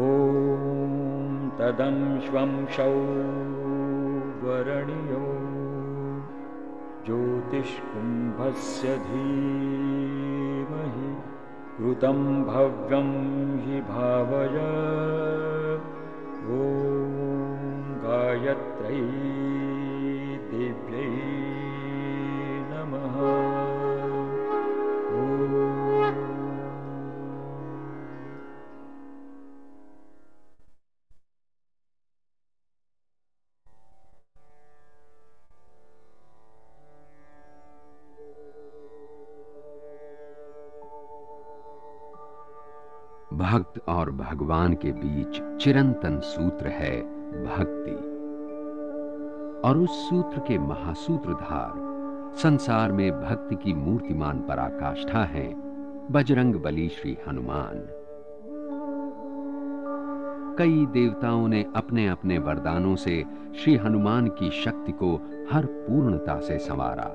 ॐ तदं श्वंशौ वरणियो ज्योतिष्कुम्भस्य धीमहि कृतं भव्यं हि भावय। ॐ गायत्रै भक्त और भगवान के बीच चिरंतन सूत्र है भक्ति। और उस सूत्र के महासूत्रधार संसार में भक्ति की मूर्तिमान पराकाष्ठा है बजरंग बली श्री हनुमान। कई देवताओं ने अपने अपने वरदानों से श्री हनुमान की शक्ति को हर पूर्णता से संवारा।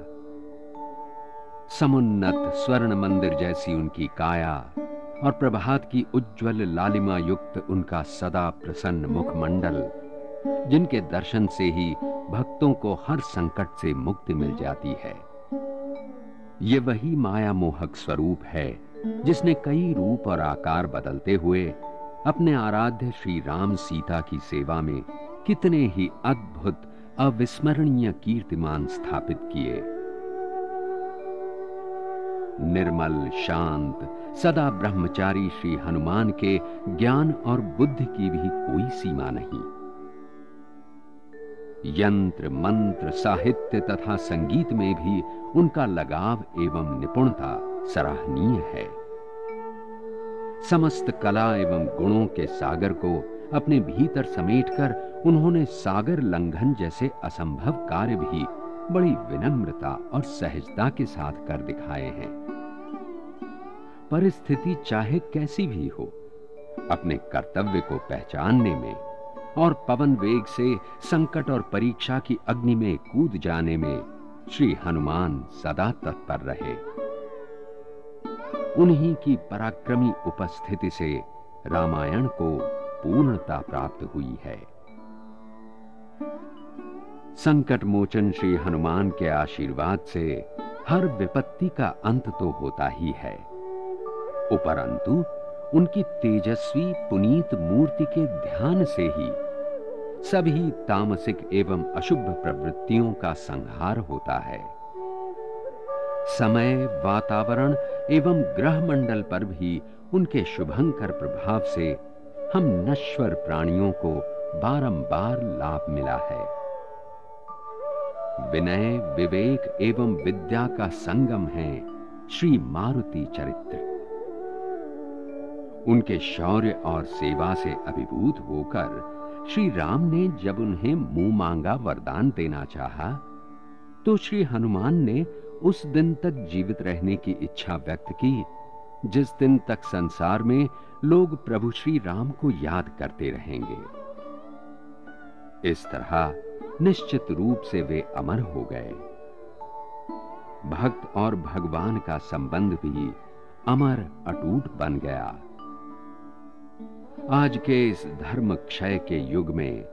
समुन्नत स्वर्ण मंदिर जैसी उनकी काया और प्रभात की उज्जवल लालिमा युक्त उनका सदा प्रसन्न मुखमंडल, जिनके दर्शन से ही भक्तों को हर संकट से मुक्ति मिल जाती है। ये वही माया मोहक स्वरूप है, जिसने कई रूप और आकार बदलते हुए अपने आराध्य श्री राम सीता की सेवा में कितने ही अद्भुत, अविस्मरणीय कीर्तिमान स्थापित किए। निर्मल, शांत सदा ब्रह्मचारी श्री हनुमान के ज्ञान और बुद्धि की भी कोई सीमा नहीं। यंत्र, मंत्र, साहित्य तथा संगीत में भी उनका लगाव एवं निपुणता सराहनीय है। समस्त कला एवं गुणों के सागर को अपने भीतर समेटकर उन्होंने सागर लंघन जैसे असंभव कार्य भी बड़ी विनम्रता और सहजता के साथ कर दिखाए हैं। परिस्थिति चाहे कैसी भी हो, अपने कर्तव्य को पहचानने में और पवन वेग से संकट और परीक्षा की अग्नि में कूद जाने में श्री हनुमान सदा तत्पर रहे। उन्हीं की पराक्रमी उपस्थिति से रामायण को पूर्णता प्राप्त हुई है। संकट मोचन श्री हनुमान के आशीर्वाद से हर विपत्ति का अंत तो होता ही है। उपरंतु उनकी तेजस्वी पुनीत मूर्ति के ध्यान से ही सभी तामसिक एवं अशुभ प्रवृत्तियों का संहार होता है। समय, वातावरण एवं ग्रह मंडल पर भी उनके शुभंकर प्रभाव से हम नश्वर प्राणियों को बारंबार लाभ मिला है। विनय, विवेक एवं विद्या का संगम है श्री मारुति चरित्र। उनके शौर्य और सेवा से अभिभूत होकर श्री राम ने जब उन्हें मुँह मांगा वरदान देना चाहा, तो श्री हनुमान ने उस दिन तक जीवित रहने की इच्छा व्यक्त की जिस दिन तक संसार में लोग प्रभु श्री राम को याद करते रहेंगे। इस तरह निश्चित रूप से वे अमर हो गए। भक्त और भगवान का संबंध भी अमर अटूट बन गया। आज के इस धर्म क्षय के युग में,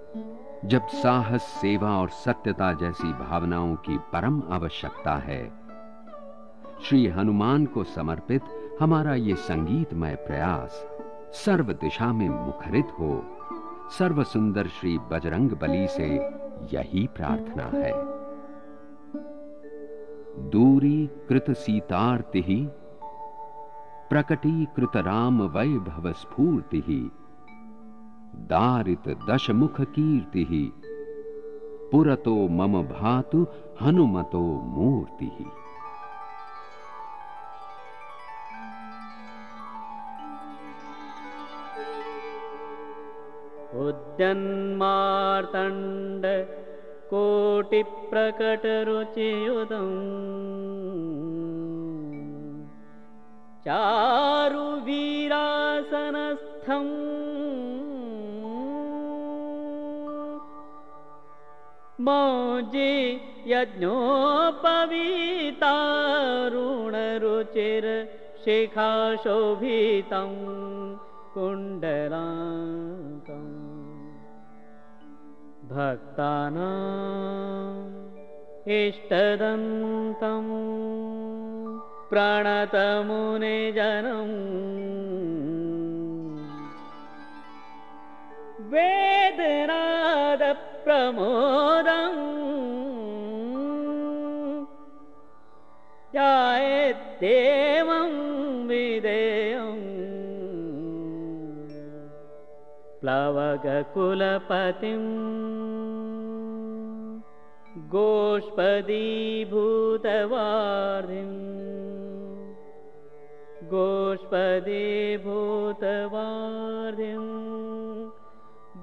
जब साहस, सेवा और सत्यता जैसी भावनाओं की परम आवश्यकता है, श्री हनुमान को समर्पित हमारा ये संगीतमय प्रयास सर्व दिशा में मुखरित हो, सर्व सुंदर श्री बजरंग बली से यही प्रार्थना है। दूरी कृत सीतार्ति प्रकटीकृत राम वैभव स्फूर्ति दारित दशमुख कीर्ति पुरतो मम भातु हनुमतो मूर्ति। उद्यन्मार्तण्ड कोटिप्रकटरुचियुदम् चारुवीरासनस्थम्। मोजि यज्ञोपवीतारुणरुचिर्शिखाशोभितं कुण्डरान्त भक्तानाम् इष्टदन्तम्। इष्टदन्तं प्रणतमुनिजनम् वेदनादप्रमोदम्। देवं विदेयम्। प्लवगकुलपतिम् गोष्पदीभूतवारिम् गोष्पदीभूतवार्धिम्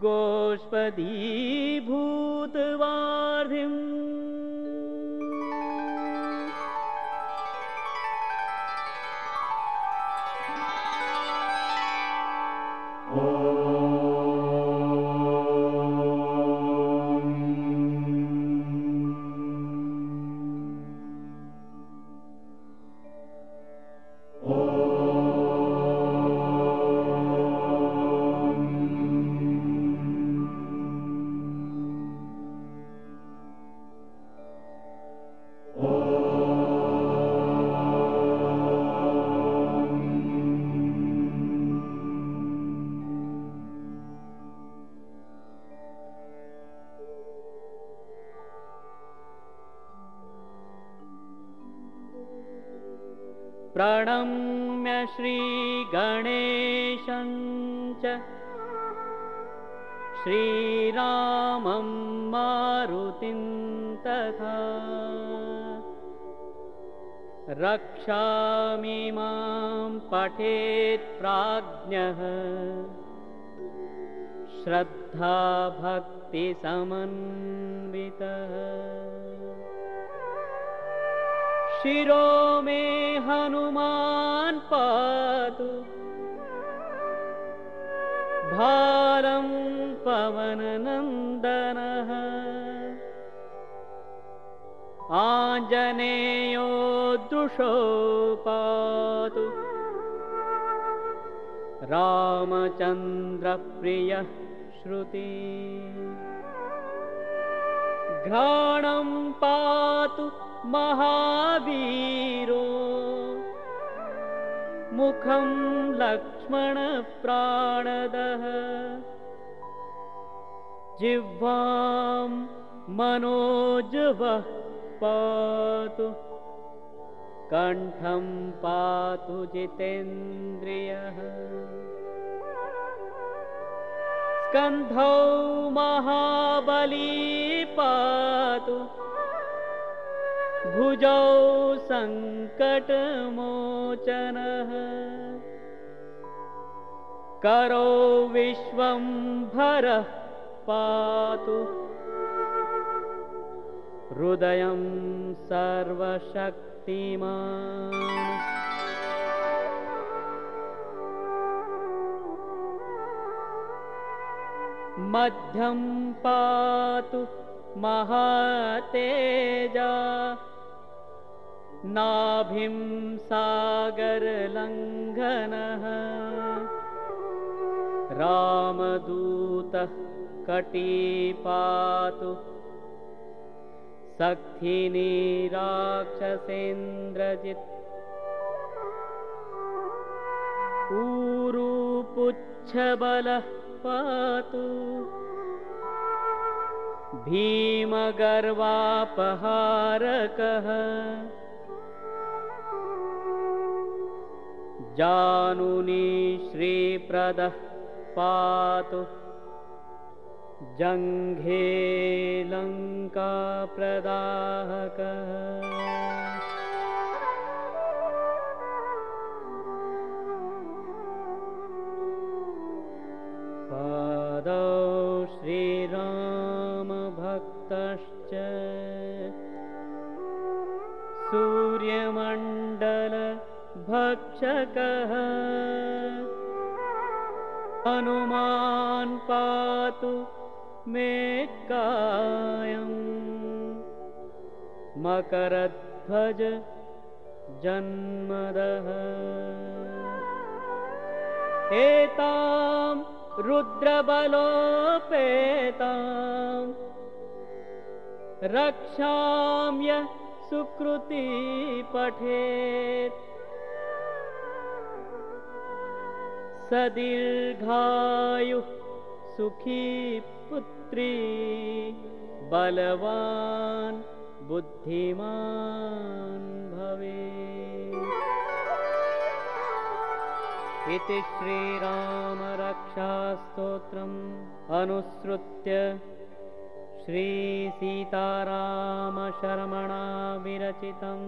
गोष्पदीभूतवार्धिम् प्रणम्य श्रीगणेशं च। श्रीरामं मारुतिं तथा। रक्षामि मां पठेत् प्राज्ञः श्रद्धाभक्तिसमन्वितः शिरो मे हनुमान् पातु। भारं पवननन्दनः। आञ्जनेयो दृशो पातु रामचन्द्रप्रियः श्रुति। घ्राणं पातु महावीरो। मुखं लक्ष्मणप्राणदः। जिह्वां मनोजवः पातु। कण्ठं पातु जितेन्द्रियः। स्कन्धौ महाबली पातु भुजौ सङ्कटमोचनः करो विश्वं भरः पातु। हृदयं सर्वशक्तिमान्। मध्यं पातु महातेजा नाभिं सागरलङ्घनः। रामदूतः कटीपातु। सखिनी राक्षसेन्द्रजित्। ऊरुपुच्छबलः पातु। भीमगर्वापहारकः जानुनी श्रीप्रदः पातु। जङ्घे लङ्काप्रदाहकः। पादौ श्रीरामभक्तश्च रक्षकः। हनुमान् पातु मे कायम् मकरध्वज जन्मदः। एताम् रुद्रबलोपेताम्। रक्षाम्य यः सुकृती पठेत् सदीर्घायुः सुखी पुत्री बलवान् बुद्धिमान् भवे इति श्रीरामरक्षास्तोत्रम् अनुसृत्य श्रीसीतारामशर्मणा विरचितम्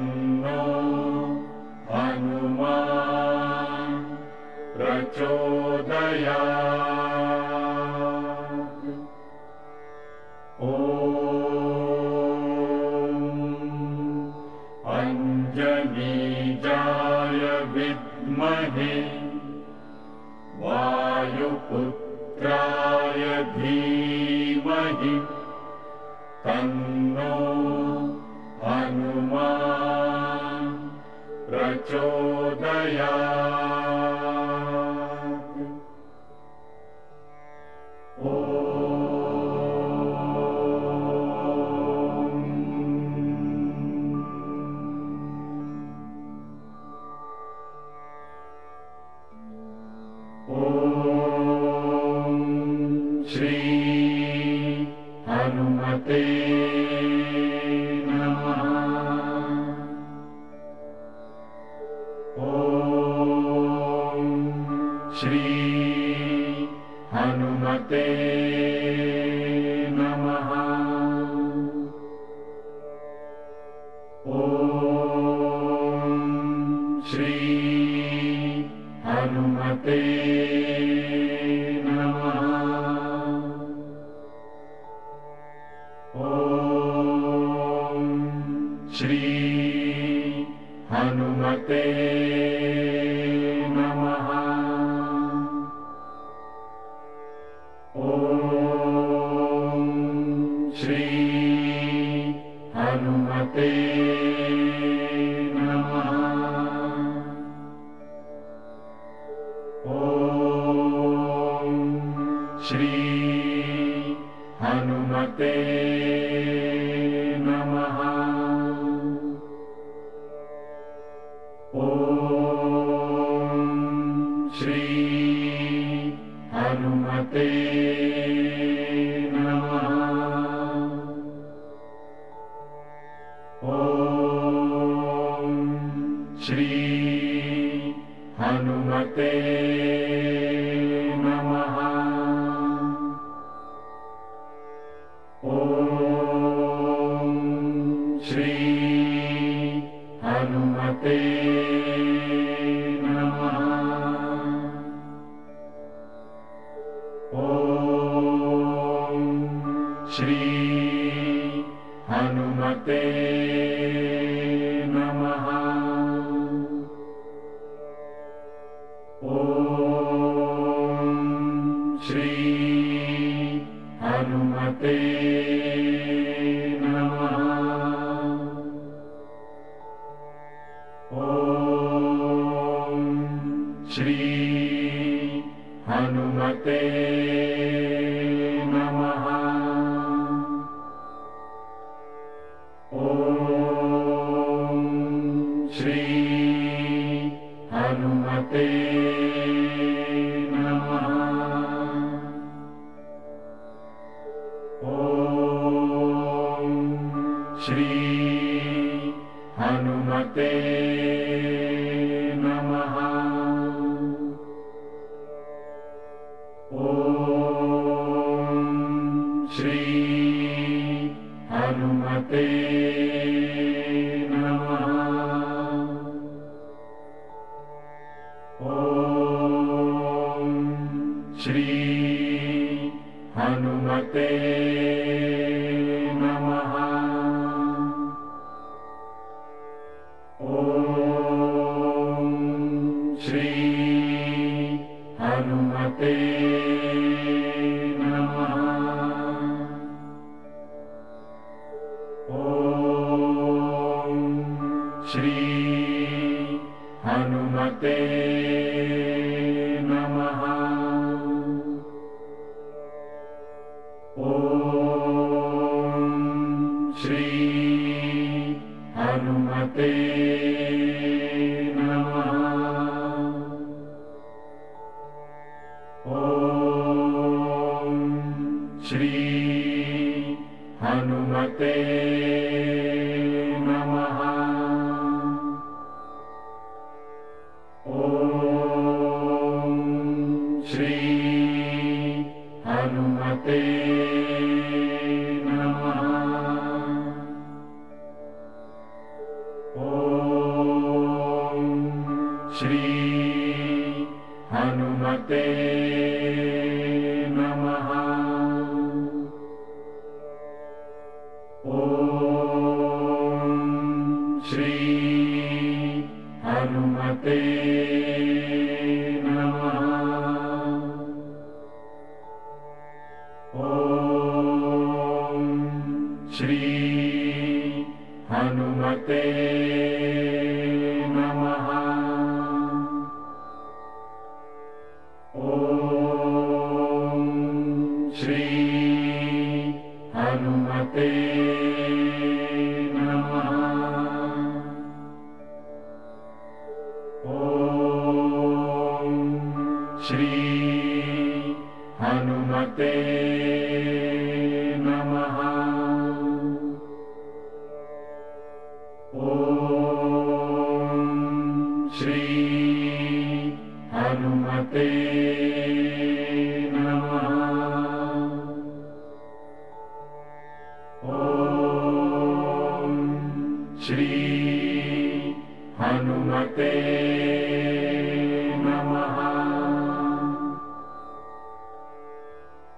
No. श्री हनुमते। thee. be. श्री हनुमते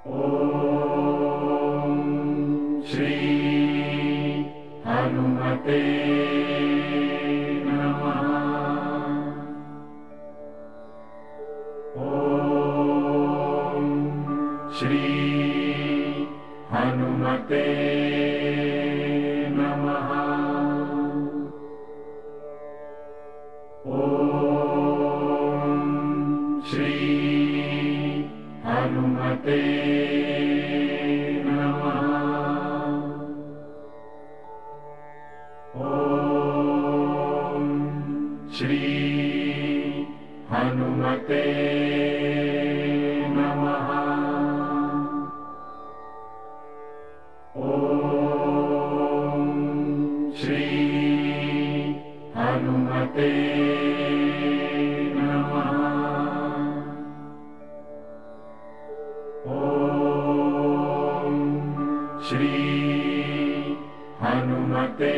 Oh. हनुमते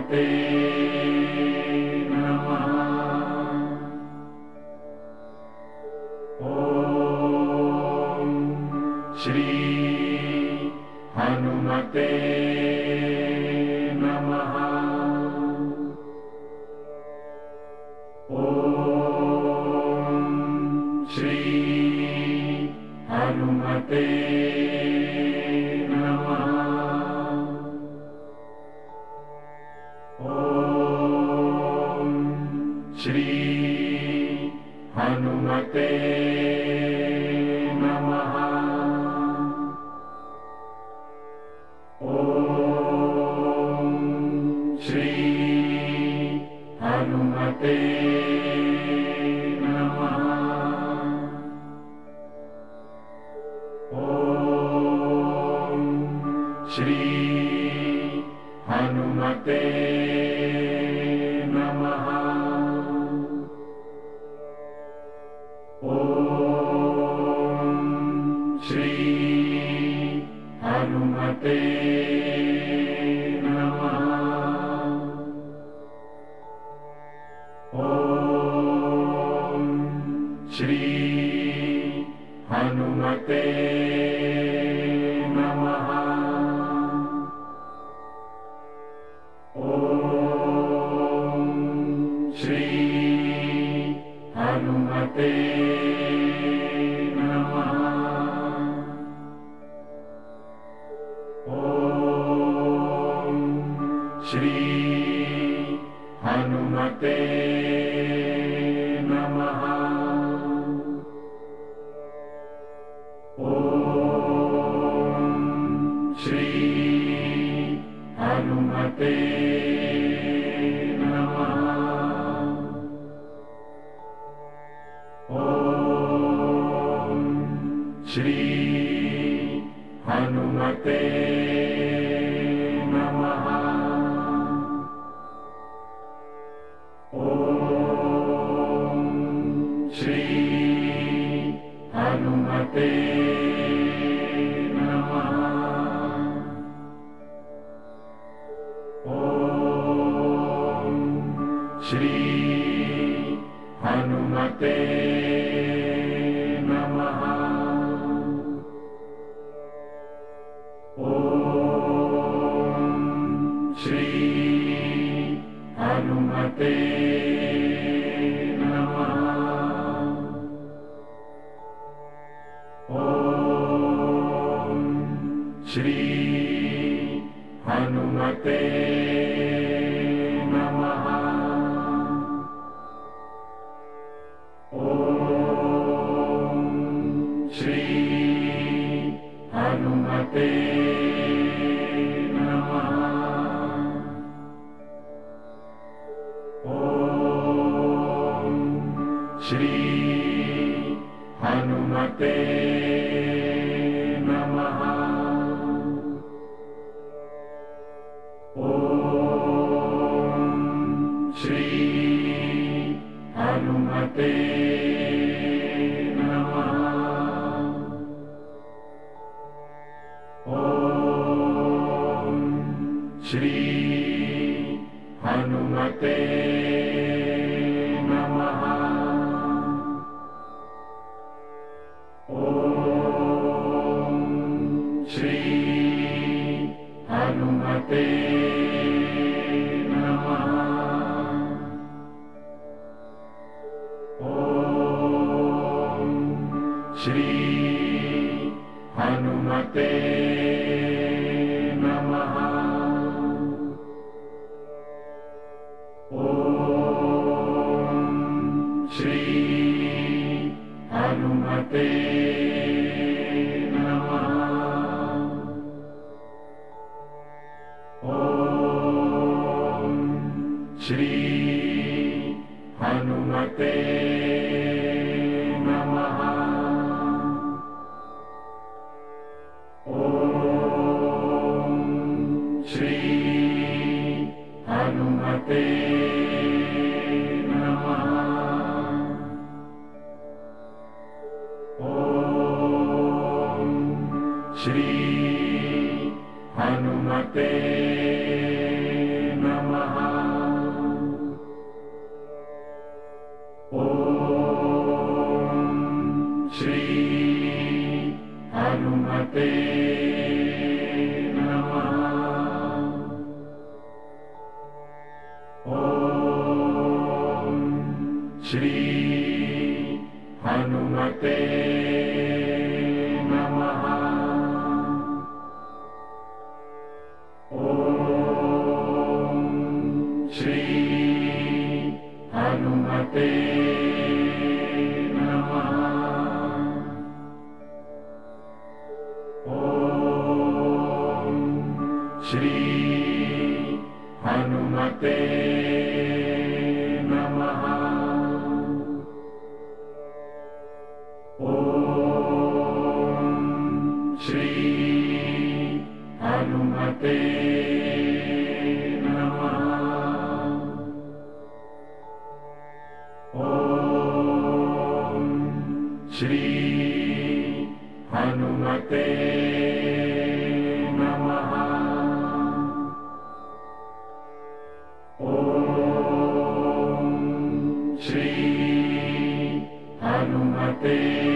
Be. हनुमते नमः। ॐ श्री हनुमते श्री हनुमते be. Amen. Shri Be.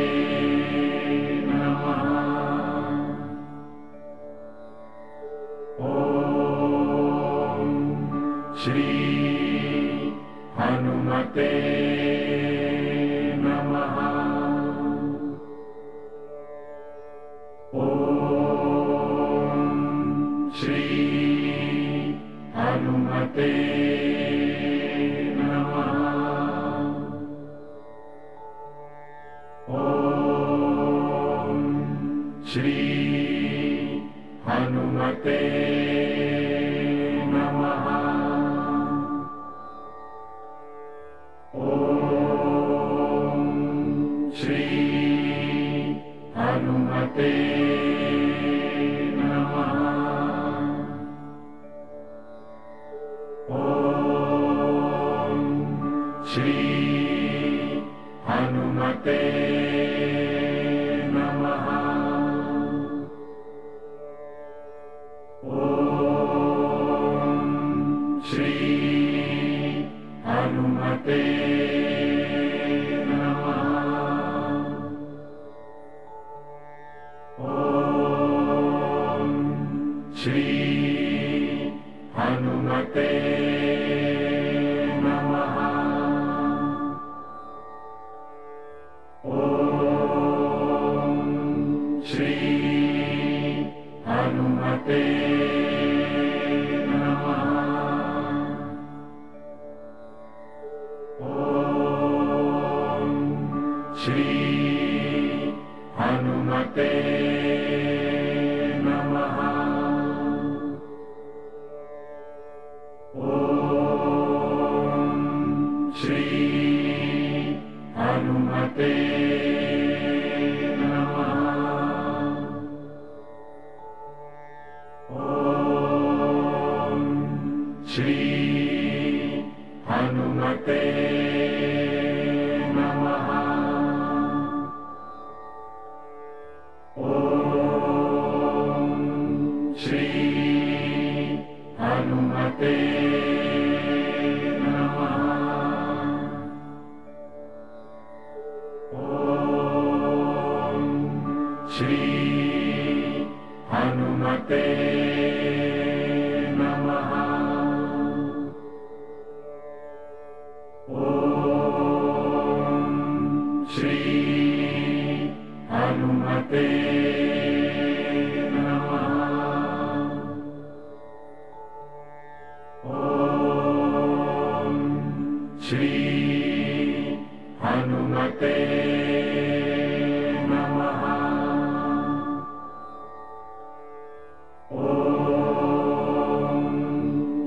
Shri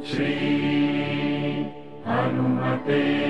Shri हनुमते